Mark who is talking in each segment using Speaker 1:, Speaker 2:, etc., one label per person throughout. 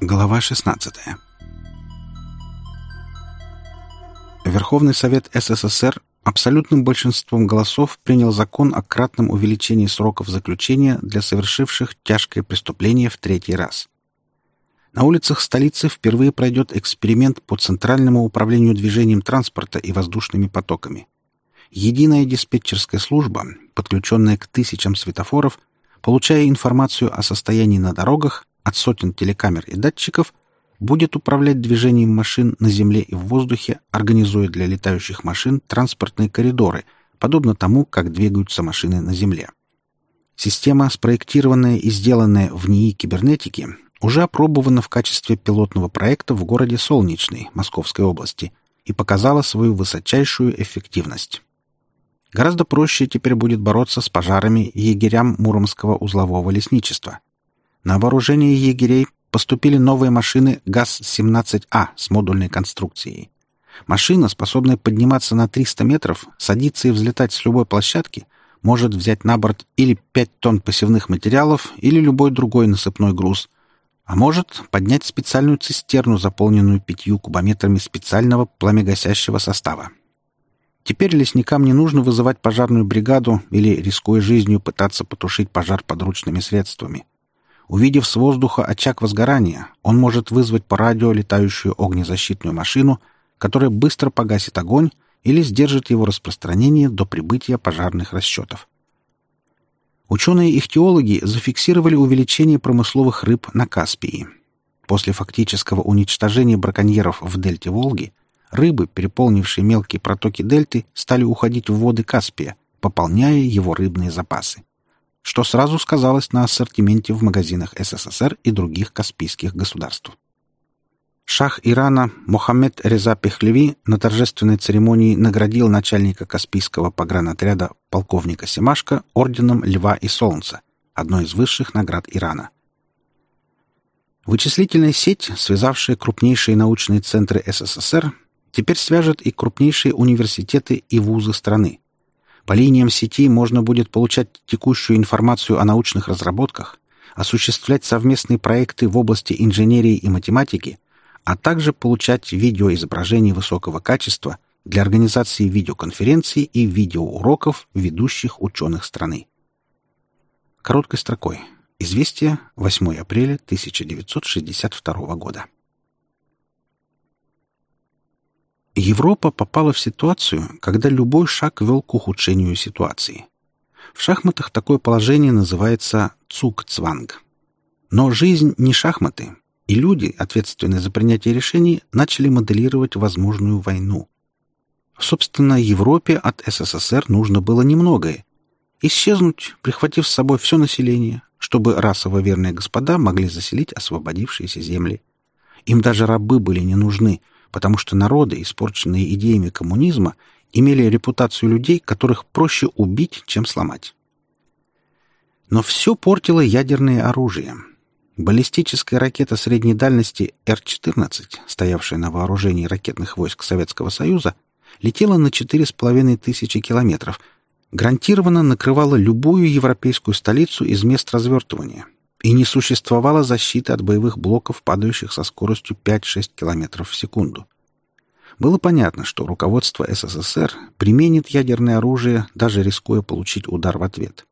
Speaker 1: Глава 16. Верховный Совет СССР абсолютным большинством голосов принял закон о кратном увеличении сроков заключения для совершивших тяжкое преступление в третий раз. На улицах столицы впервые пройдет эксперимент по Центральному управлению движением транспорта и воздушными потоками. Единая диспетчерская служба, подключенная к тысячам светофоров, получая информацию о состоянии на дорогах от сотен телекамер и датчиков, будет управлять движением машин на земле и в воздухе, организуя для летающих машин транспортные коридоры, подобно тому, как двигаются машины на земле. Система, спроектированная и сделанная в НИИ кибернетики, уже опробована в качестве пилотного проекта в городе Солнечный Московской области и показала свою высочайшую эффективность. Гораздо проще теперь будет бороться с пожарами егерям Муромского узлового лесничества. На вооружение егерей поступили новые машины ГАЗ-17А с модульной конструкцией. Машина, способная подниматься на 300 метров, садиться и взлетать с любой площадки, может взять на борт или 5 тонн посевных материалов, или любой другой насыпной груз – а может поднять специальную цистерну, заполненную пятью кубометрами специального пламегасящего состава. Теперь лесникам не нужно вызывать пожарную бригаду или, рискуя жизнью, пытаться потушить пожар подручными средствами. Увидев с воздуха очаг возгорания, он может вызвать по радио летающую огнезащитную машину, которая быстро погасит огонь или сдержит его распространение до прибытия пожарных расчетов. Ученые-ихтиологи зафиксировали увеличение промысловых рыб на Каспии. После фактического уничтожения браконьеров в дельте Волги рыбы, переполнившие мелкие протоки дельты, стали уходить в воды Каспия, пополняя его рыбные запасы, что сразу сказалось на ассортименте в магазинах СССР и других каспийских государств. Шах Ирана Мохаммед Реза Пехлеви на торжественной церемонии наградил начальника Каспийского погранотряда полковника Семашко орденом Льва и Солнца, одной из высших наград Ирана. Вычислительная сеть, связавшая крупнейшие научные центры СССР, теперь свяжет и крупнейшие университеты и вузы страны. По линиям сети можно будет получать текущую информацию о научных разработках, осуществлять совместные проекты в области инженерии и математики – а также получать видеоизображения высокого качества для организации видеоконференций и видеоуроков ведущих ученых страны. Короткой строкой. Известие 8 апреля 1962 года. Европа попала в ситуацию, когда любой шаг вел к ухудшению ситуации. В шахматах такое положение называется цугцванг. Но жизнь не шахматы, и люди, ответственные за принятие решений, начали моделировать возможную войну. Собственно, Европе от СССР нужно было немногое. Исчезнуть, прихватив с собой все население, чтобы расово верные господа могли заселить освободившиеся земли. Им даже рабы были не нужны, потому что народы, испорченные идеями коммунизма, имели репутацию людей, которых проще убить, чем сломать. Но все портило ядерное оружие — Баллистическая ракета средней дальности Р-14, стоявшая на вооружении ракетных войск Советского Союза, летела на 4,5 тысячи километров, гарантированно накрывала любую европейскую столицу из мест развертывания, и не существовало защиты от боевых блоков, падающих со скоростью 5-6 километров в секунду. Было понятно, что руководство СССР применит ядерное оружие, даже рискуя получить удар в ответ.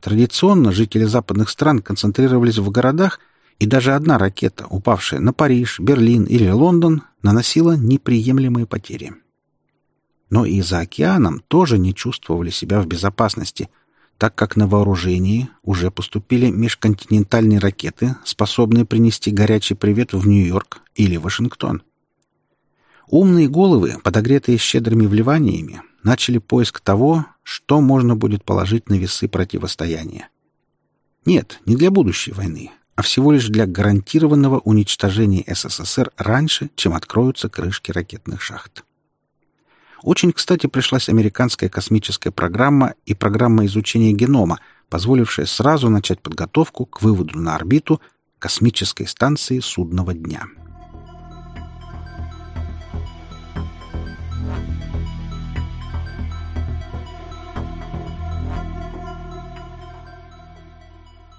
Speaker 1: Традиционно жители западных стран концентрировались в городах, и даже одна ракета, упавшая на Париж, Берлин или Лондон, наносила неприемлемые потери. Но и за океаном тоже не чувствовали себя в безопасности, так как на вооружении уже поступили межконтинентальные ракеты, способные принести горячий привет в Нью-Йорк или Вашингтон. Умные головы, подогретые щедрыми вливаниями, начали поиск того, что можно будет положить на весы противостояния. Нет, не для будущей войны, а всего лишь для гарантированного уничтожения СССР раньше, чем откроются крышки ракетных шахт. Очень кстати пришлась американская космическая программа и программа изучения генома, позволившая сразу начать подготовку к выводу на орбиту космической станции судного дня.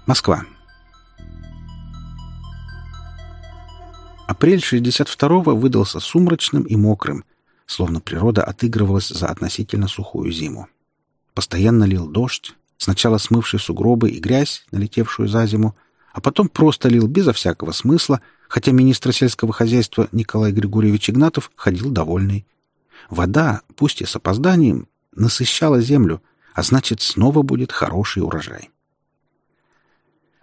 Speaker 1: Москва. Апрель 62-го выдался сумрачным и мокрым – словно природа отыгрывалась за относительно сухую зиму. Постоянно лил дождь, сначала смывший сугробы и грязь, налетевшую за зиму, а потом просто лил безо всякого смысла, хотя министр сельского хозяйства Николай Григорьевич Игнатов ходил довольный. Вода, пусть и с опозданием, насыщала землю, а значит, снова будет хороший урожай.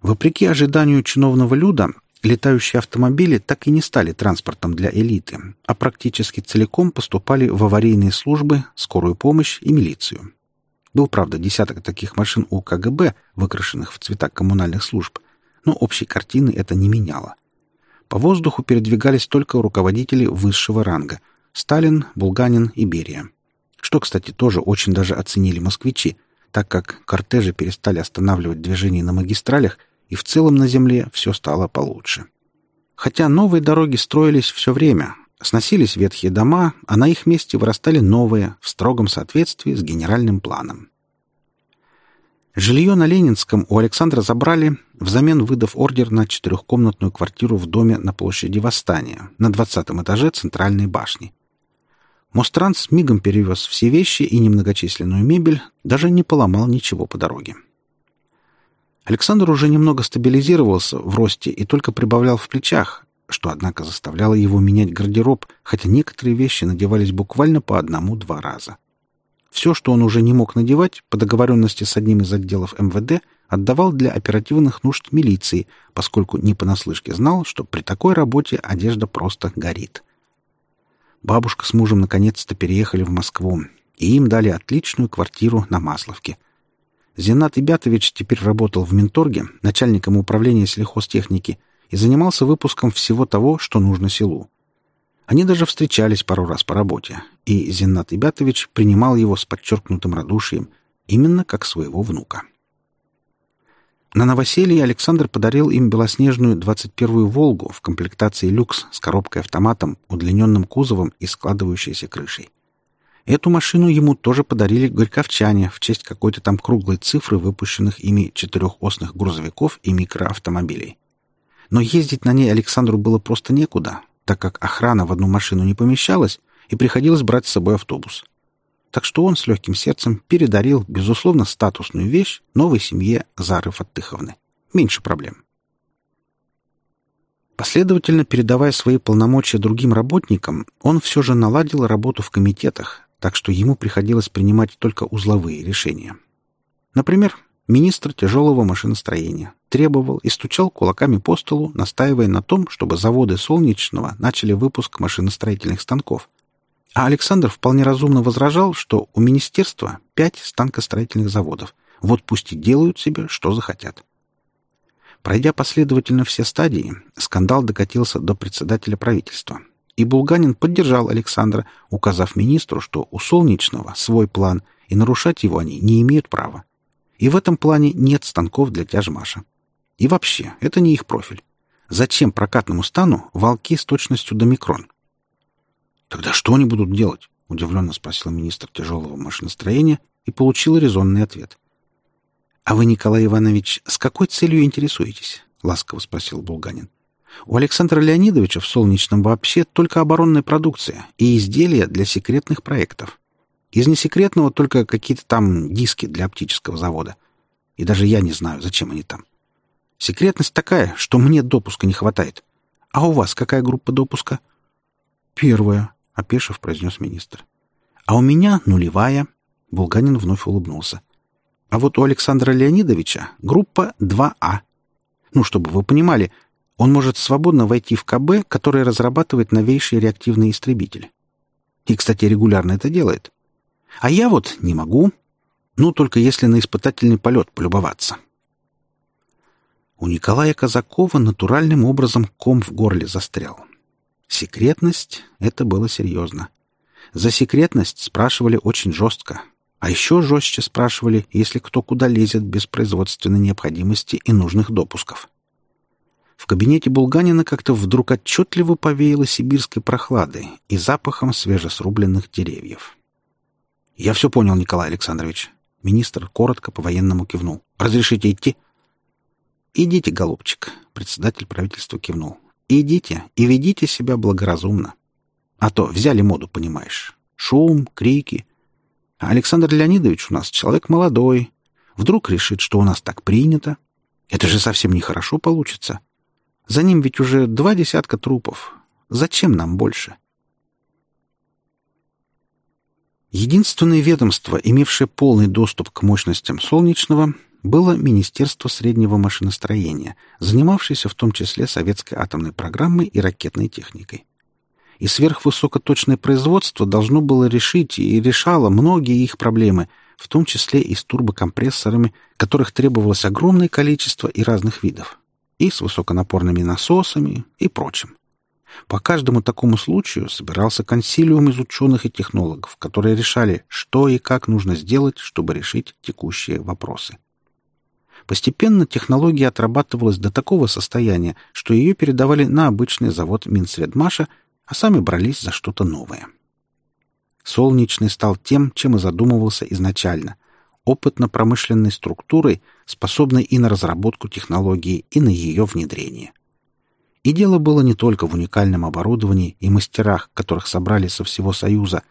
Speaker 1: Вопреки ожиданию чиновного люда, летающие автомобили так и не стали транспортом для элиты, а практически целиком поступали в аварийные службы, скорую помощь и милицию. Был, правда, десяток таких машин у КГБ, выкрашенных в цвета коммунальных служб, но общей картины это не меняло. По воздуху передвигались только руководители высшего ранга — Сталин, Булганин и Берия. Что, кстати, тоже очень даже оценили москвичи, так как кортежи перестали останавливать движение на магистралях, и в целом на земле все стало получше. Хотя новые дороги строились все время, сносились ветхие дома, а на их месте вырастали новые в строгом соответствии с генеральным планом. Жилье на Ленинском у Александра забрали, взамен выдав ордер на четырехкомнатную квартиру в доме на площади Восстания, на двадцатом этаже Центральной башни. Мостранс мигом перевез все вещи и немногочисленную мебель, даже не поломал ничего по дороге. Александр уже немного стабилизировался в росте и только прибавлял в плечах, что, однако, заставляло его менять гардероб, хотя некоторые вещи надевались буквально по одному-два раза. Все, что он уже не мог надевать, по договоренности с одним из отделов МВД, отдавал для оперативных нужд милиции, поскольку не понаслышке знал, что при такой работе одежда просто горит. Бабушка с мужем наконец-то переехали в Москву, и им дали отличную квартиру на Масловке. Зенат Ибятович теперь работал в Минторге, начальником управления сельхозтехники, и занимался выпуском всего того, что нужно селу. Они даже встречались пару раз по работе, и Зиннат Ибятович принимал его с подчеркнутым радушием, именно как своего внука. На новоселье Александр подарил им белоснежную 21-ю «Волгу» в комплектации «Люкс» с коробкой-автоматом, удлиненным кузовом и складывающейся крышей. Эту машину ему тоже подарили горьковчане в честь какой-то там круглой цифры выпущенных ими четырехосных грузовиков и микроавтомобилей. Но ездить на ней Александру было просто некуда, так как охрана в одну машину не помещалась, и приходилось брать с собой автобус. Так что он с легким сердцем передарил, безусловно, статусную вещь новой семье Зары Фаттыховны. Меньше проблем. Последовательно передавая свои полномочия другим работникам, он все же наладил работу в комитетах, так что ему приходилось принимать только узловые решения. Например, министр тяжелого машиностроения, требовал и стучал кулаками по столу, настаивая на том, чтобы заводы Солнечного начали выпуск машиностроительных станков. А Александр вполне разумно возражал, что у министерства пять станкостроительных заводов, вот пусть и делают себе, что захотят. Пройдя последовательно все стадии, скандал докатился до председателя правительства. И Булганин поддержал Александра, указав министру, что у Солнечного свой план, и нарушать его они не имеют права. И в этом плане нет станков для тяжмаша. И вообще, это не их профиль. Зачем прокатному стану волки с точностью до микрон? «Тогда что они будут делать?» — удивленно спросил министр тяжелого машиностроения и получил резонный ответ. «А вы, Николай Иванович, с какой целью интересуетесь?» — ласково спросил Булганин. «У Александра Леонидовича в «Солнечном» вообще только оборонная продукция и изделия для секретных проектов. Из несекретного только какие-то там диски для оптического завода. И даже я не знаю, зачем они там. Секретность такая, что мне допуска не хватает. А у вас какая группа допуска? Первая, — опешив, произнес министр. А у меня нулевая. Булганин вновь улыбнулся. А вот у Александра Леонидовича группа 2А. Ну, чтобы вы понимали, он может свободно войти в КБ, который разрабатывает новейший реактивный истребитель. И, кстати, регулярно это делает. А я вот не могу. Ну, только если на испытательный полет полюбоваться. У Николая Казакова натуральным образом ком в горле застрял. Секретность — это было серьезно. За секретность спрашивали очень жестко. А еще жестче спрашивали, если кто куда лезет без производственной необходимости и нужных допусков. В кабинете Булганина как-то вдруг отчетливо повеяло сибирской прохладой и запахом свежесрубленных деревьев. «Я все понял, Николай Александрович». Министр коротко по-военному кивнул. «Разрешите идти?» «Идите, голубчик», — председатель правительства кивнул. «Идите и ведите себя благоразумно. А то взяли моду, понимаешь. Шум, крики. Александр Леонидович у нас человек молодой. Вдруг решит, что у нас так принято. Это же совсем нехорошо получится. За ним ведь уже два десятка трупов. Зачем нам больше?» Единственное ведомство, имевшее полный доступ к мощностям Солнечного, было Министерство среднего машиностроения, занимавшееся в том числе советской атомной программой и ракетной техникой. И сверхвысокоточное производство должно было решить и решало многие их проблемы, в том числе и с турбокомпрессорами, которых требовалось огромное количество и разных видов, и с высоконапорными насосами и прочим. По каждому такому случаю собирался консилиум из ученых и технологов, которые решали, что и как нужно сделать, чтобы решить текущие вопросы. Постепенно технология отрабатывалась до такого состояния, что ее передавали на обычный завод Минсведмаша, а сами брались за что-то новое. Солнечный стал тем, чем и задумывался изначально — опытно-промышленной структурой, способной и на разработку технологии, и на ее внедрение. И дело было не только в уникальном оборудовании и мастерах, которых собрали со всего Союза,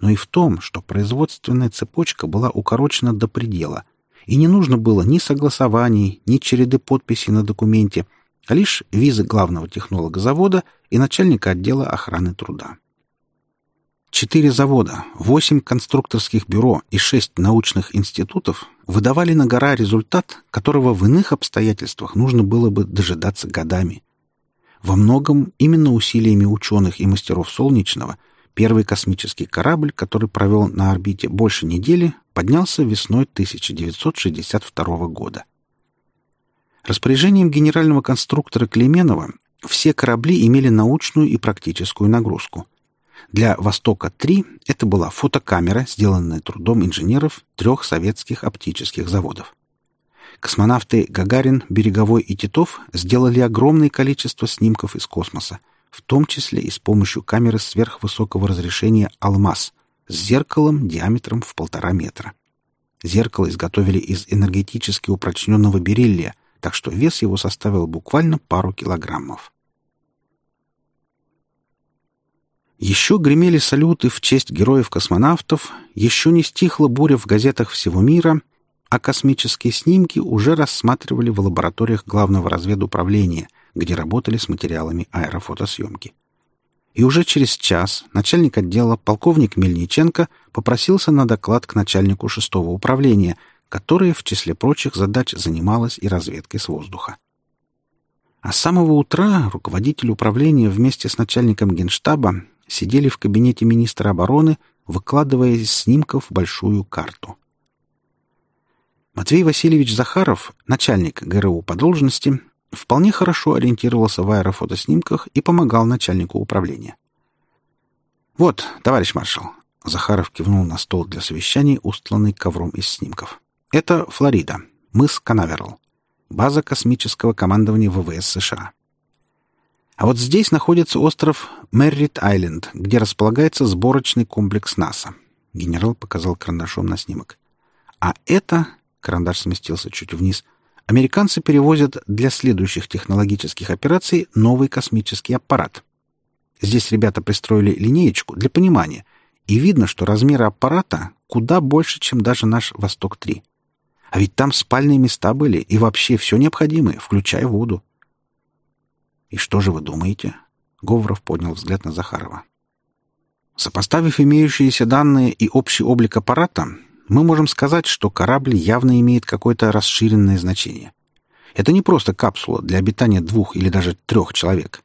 Speaker 1: но и в том, что производственная цепочка была укорочена до предела, и не нужно было ни согласований, ни череды подписей на документе, а лишь визы главного технолога завода и начальника отдела охраны труда. Четыре завода, восемь конструкторских бюро и шесть научных институтов выдавали на гора результат, которого в иных обстоятельствах нужно было бы дожидаться годами. Во многом именно усилиями ученых и мастеров Солнечного первый космический корабль, который провел на орбите больше недели, поднялся весной 1962 года. Распоряжением генерального конструктора Клеменова все корабли имели научную и практическую нагрузку. Для «Востока-3» это была фотокамера, сделанная трудом инженеров трех советских оптических заводов. Космонавты Гагарин, Береговой и Титов сделали огромное количество снимков из космоса, в том числе и с помощью камеры сверхвысокого разрешения «Алмаз» с зеркалом диаметром в полтора метра. Зеркало изготовили из энергетически упрочненного бериллия, так что вес его составил буквально пару килограммов. Еще гремели салюты в честь героев-космонавтов, еще не стихла буря в газетах всего мира — а космические снимки уже рассматривали в лабораториях Главного разведуправления, где работали с материалами аэрофотосъемки. И уже через час начальник отдела полковник Мельниченко попросился на доклад к начальнику шестого управления, которое, в числе прочих задач, занималось и разведкой с воздуха. А с самого утра руководитель управления вместе с начальником генштаба сидели в кабинете министра обороны, выкладывая из снимков большую карту. Матвей Васильевич Захаров, начальник ГРУ по должности, вполне хорошо ориентировался в аэрофотоснимках и помогал начальнику управления. «Вот, товарищ маршал», — Захаров кивнул на стол для совещаний, устланный ковром из снимков. «Это Флорида, мыс Канаверал, база космического командования ВВС США. А вот здесь находится остров Меррит-Айленд, где располагается сборочный комплекс НАСА». Генерал показал карандашом на снимок. «А это Карандаш сместился чуть вниз. Американцы перевозят для следующих технологических операций новый космический аппарат. Здесь ребята пристроили линеечку для понимания, и видно, что размеры аппарата куда больше, чем даже наш «Восток-3». А ведь там спальные места были и вообще все необходимое, включая воду. «И что же вы думаете?» Говоров поднял взгляд на Захарова. Сопоставив имеющиеся данные и общий облик аппарата, мы можем сказать, что корабль явно имеет какое-то расширенное значение. Это не просто капсула для обитания двух или даже трех человек.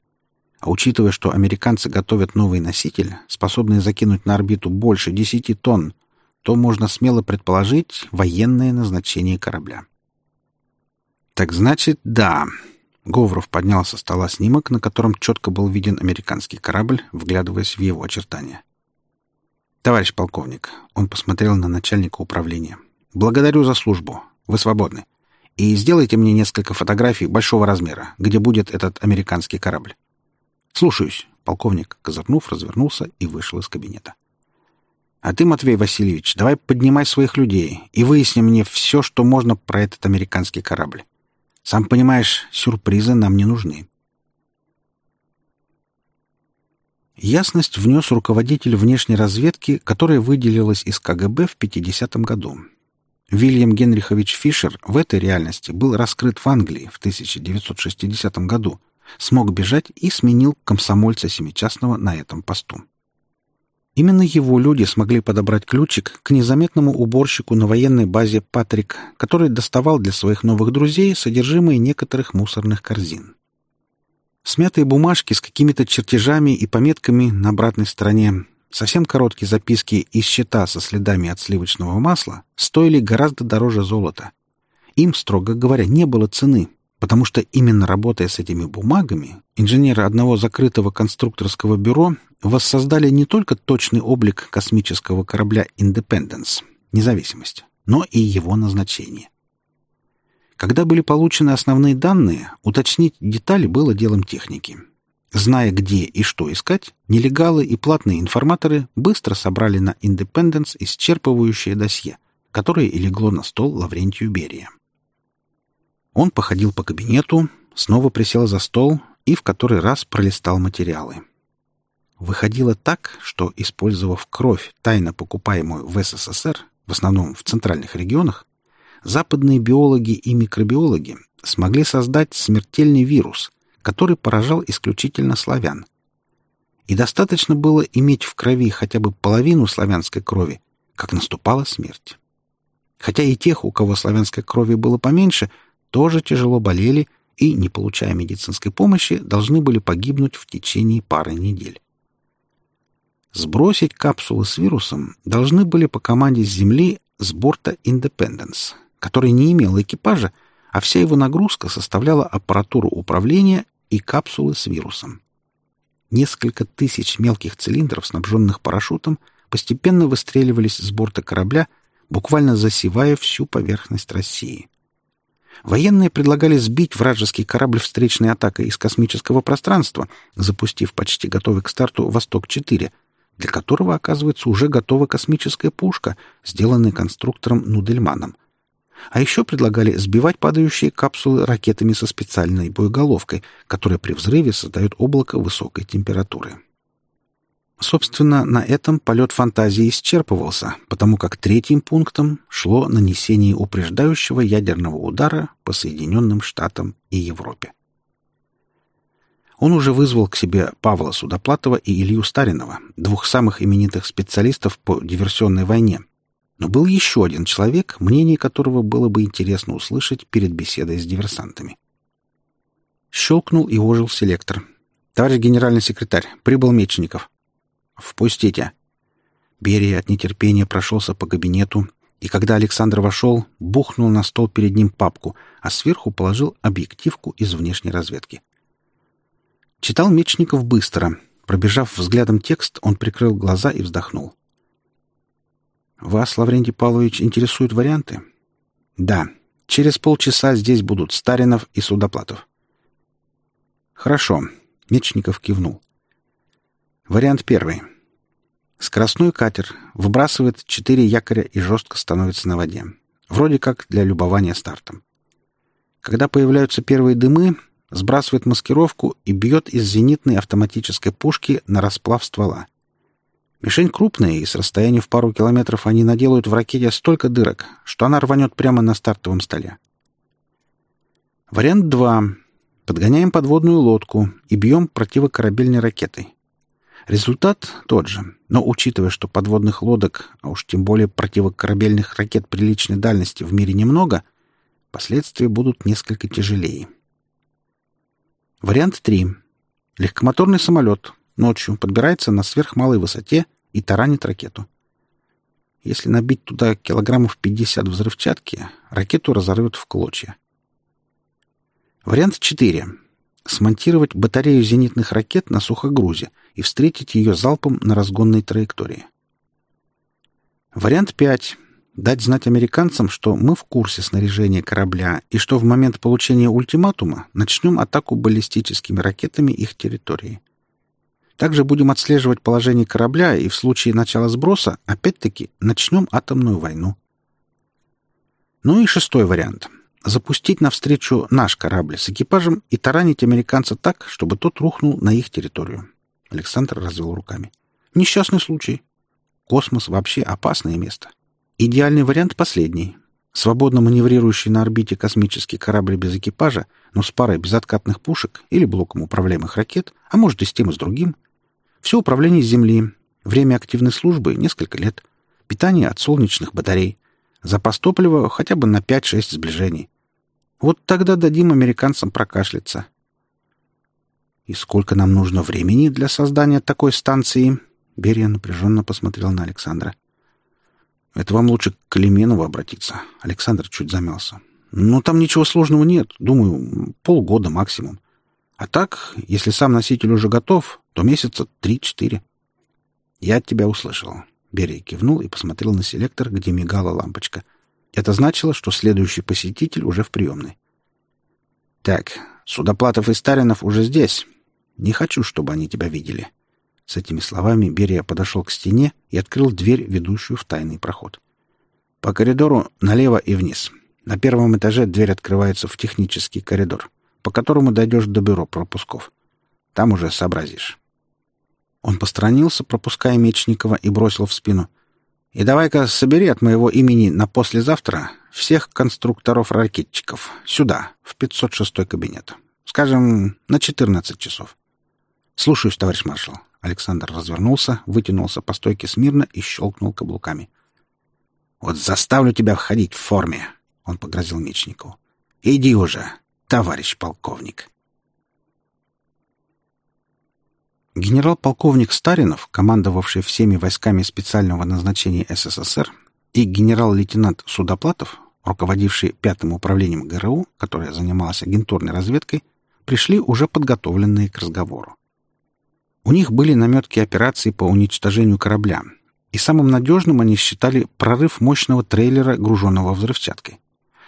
Speaker 1: А учитывая, что американцы готовят новый носитель, способный закинуть на орбиту больше 10 тонн, то можно смело предположить военное назначение корабля. «Так значит, да». Говоров поднял со стола снимок, на котором четко был виден американский корабль, вглядываясь в его очертания. «Товарищ полковник», — он посмотрел на начальника управления, — «благодарю за службу. Вы свободны. И сделайте мне несколько фотографий большого размера, где будет этот американский корабль». «Слушаюсь», — полковник, козырнув, развернулся и вышел из кабинета. «А ты, Матвей Васильевич, давай поднимай своих людей и выясни мне все, что можно про этот американский корабль. Сам понимаешь, сюрпризы нам не нужны. Ясность внес руководитель внешней разведки, которая выделилась из КГБ в 50-м году. Вильям Генрихович Фишер в этой реальности был раскрыт в Англии в 1960 году, смог бежать и сменил комсомольца Семичастного на этом посту. Именно его люди смогли подобрать ключик к незаметному уборщику на военной базе Патрик, который доставал для своих новых друзей содержимое некоторых мусорных корзин. Смятые бумажки с какими-то чертежами и пометками на обратной стороне, совсем короткие записки и счета со следами от сливочного масла стоили гораздо дороже золота. Им, строго говоря, не было цены, потому что именно работая с этими бумагами, инженеры одного закрытого конструкторского бюро воссоздали не только точный облик космического корабля «Индепенденс» — независимость, но и его назначение. Когда были получены основные данные, уточнить детали было делом техники. Зная, где и что искать, нелегалы и платные информаторы быстро собрали на «Индепенденс» исчерпывающее досье, которое и легло на стол Лаврентию Берия. Он походил по кабинету, снова присел за стол и в который раз пролистал материалы. Выходило так, что, использовав кровь, тайно покупаемую в СССР, в основном в центральных регионах, западные биологи и микробиологи смогли создать смертельный вирус, который поражал исключительно славян. И достаточно было иметь в крови хотя бы половину славянской крови, как наступала смерть. Хотя и тех, у кого славянской крови было поменьше, тоже тяжело болели и, не получая медицинской помощи, должны были погибнуть в течение пары недель. Сбросить капсулы с вирусом должны были по команде с Земли с борта Independence, который не имел экипажа, а вся его нагрузка составляла аппаратуру управления и капсулы с вирусом. Несколько тысяч мелких цилиндров, снабженных парашютом, постепенно выстреливались с борта корабля, буквально засевая всю поверхность России. Военные предлагали сбить вражеский корабль встречной атакой из космического пространства, запустив почти готовый к старту «Восток-4», для которого, оказывается, уже готова космическая пушка, сделанная конструктором Нудельманом. А еще предлагали сбивать падающие капсулы ракетами со специальной боеголовкой, которая при взрыве создает облако высокой температуры. Собственно, на этом полет фантазии исчерпывался, потому как третьим пунктом шло нанесение упреждающего ядерного удара по Соединенным Штатам и Европе. Он уже вызвал к себе Павла Судоплатова и Илью Старинова, двух самых именитых специалистов по диверсионной войне. Но был еще один человек, мнение которого было бы интересно услышать перед беседой с диверсантами. Щелкнул и ожил селектор. «Товарищ генеральный секретарь, прибыл Мечников». «Впустите». Берия от нетерпения прошелся по кабинету, и когда Александр вошел, бухнул на стол перед ним папку, а сверху положил объективку из внешней разведки. Читал Мечников быстро. Пробежав взглядом текст, он прикрыл глаза и вздохнул. «Вас, Лаврентий Павлович, интересуют варианты?» «Да. Через полчаса здесь будут Старинов и Судоплатов». «Хорошо», — Мечников кивнул. «Вариант первый. Скоростной катер выбрасывает четыре якоря и жестко становится на воде. Вроде как для любования стартом. Когда появляются первые дымы, сбрасывает маскировку и бьет из зенитной автоматической пушки на расплав ствола. Мишень крупная, и с расстояния в пару километров они наделают в ракете столько дырок, что она рванет прямо на стартовом столе. Вариант 2. Подгоняем подводную лодку и бьем противокорабельной ракетой. Результат тот же, но учитывая, что подводных лодок, а уж тем более противокорабельных ракет приличной дальности в мире немного, последствия будут несколько тяжелее. Вариант 3. Легкомоторный самолет ночью подбирается на сверхмалой высоте и таранит ракету. Если набить туда килограммов 50 взрывчатки, ракету разорвет в клочья. Вариант 4. Смонтировать батарею зенитных ракет на сухогрузе и встретить ее залпом на разгонной траектории. Вариант 5 дать знать американцам, что мы в курсе снаряжения корабля и что в момент получения ультиматума начнем атаку баллистическими ракетами их территории. Также будем отслеживать положение корабля и в случае начала сброса, опять-таки, начнем атомную войну. Ну и шестой вариант. запустить навстречу наш корабль с экипажем и таранить американца так, чтобы тот рухнул на их территорию. Александр развел руками. Несчастный случай. Космос вообще опасное место. Идеальный вариант последний. Свободно маневрирующий на орбите космический корабль без экипажа, но с парой безоткатных пушек или блоком управляемых ракет, а может и с тем и с другим. Все управление с Земли. Время активной службы — несколько лет. Питание от солнечных батарей. Запас топлива хотя бы на 5-6 сближений. Вот тогда дадим американцам прокашляться. «И сколько нам нужно времени для создания такой станции?» Берия напряженно посмотрел на Александра. Это вам лучше к Клеменову обратиться. Александр чуть замялся. Ну, там ничего сложного нет. Думаю, полгода максимум. А так, если сам носитель уже готов, то месяца три-четыре. Я тебя услышал. Берия кивнул и посмотрел на селектор, где мигала лампочка. Это значило, что следующий посетитель уже в приемной. Так, Судоплатов и Старинов уже здесь. Не хочу, чтобы они тебя видели. — с этими словами Берия подошел к стене и открыл дверь, ведущую в тайный проход. По коридору налево и вниз. На первом этаже дверь открывается в технический коридор, по которому дойдешь до бюро пропусков. Там уже сообразишь. Он посторонился, пропуская Мечникова, и бросил в спину. «И давай-ка собери от моего имени на послезавтра всех конструкторов-ракетчиков сюда, в 506 кабинет. Скажем, на 14 часов». «Слушаюсь, товарищ маршал», Александр развернулся, вытянулся по стойке смирно и щелкнул каблуками. «Вот заставлю тебя входить в форме!» — он погрозил Мечникову. «Иди уже, товарищ полковник!» Генерал-полковник Старинов, командовавший всеми войсками специального назначения СССР, и генерал-лейтенант Судоплатов, руководивший пятым управлением ГРУ, которое занималось агентурной разведкой, пришли уже подготовленные к разговору. У них были наметки операции по уничтожению корабля, и самым надежным они считали прорыв мощного трейлера, груженного взрывчаткой.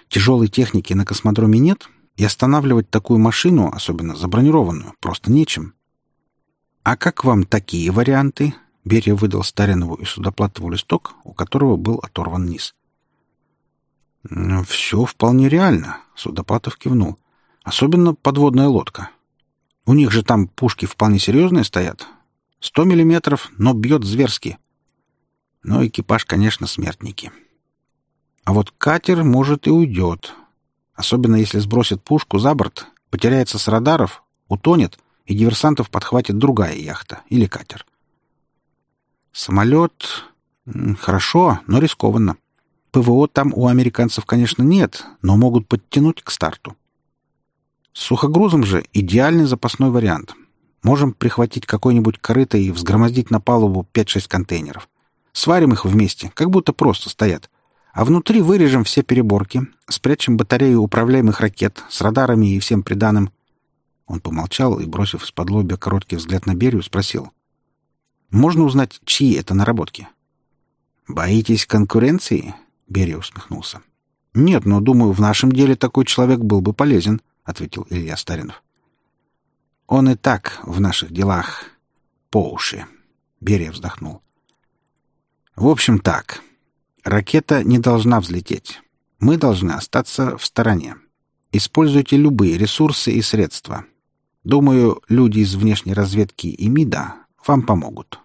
Speaker 1: Тяжелой техники на космодроме нет, и останавливать такую машину, особенно забронированную, просто нечем. «А как вам такие варианты?» Берия выдал Старинову и Судоплатову листок, у которого был оторван низ. «Все вполне реально», — Судоплатов кивнул. «Особенно подводная лодка. У них же там пушки вполне серьезные стоят. Сто миллиметров, но бьет зверски. Но экипаж, конечно, смертники. А вот катер, может, и уйдет. Особенно если сбросит пушку за борт, потеряется с радаров, утонет, и диверсантов подхватит другая яхта или катер. Самолет... Хорошо, но рискованно. ПВО там у американцев, конечно, нет, но могут подтянуть к старту. С сухогрузом же идеальный запасной вариант. Можем прихватить какой-нибудь корыто и взгромоздить на палубу 5-6 контейнеров. Сварим их вместе, как будто просто стоят. А внутри вырежем все переборки, спрячем батарею управляемых ракет с радарами и всем приданым. Он помолчал и, бросив из-под лобья короткий взгляд на Берию, спросил. «Можно узнать, чьи это наработки?» «Боитесь конкуренции?» — Берия усмехнулся. «Нет, но, думаю, в нашем деле такой человек был бы полезен». — ответил Илья Старинов. «Он и так в наших делах по уши», — Берия вздохнул. «В общем, так. Ракета не должна взлететь. Мы должны остаться в стороне. Используйте любые ресурсы и средства. Думаю, люди из внешней разведки и МИДа вам помогут».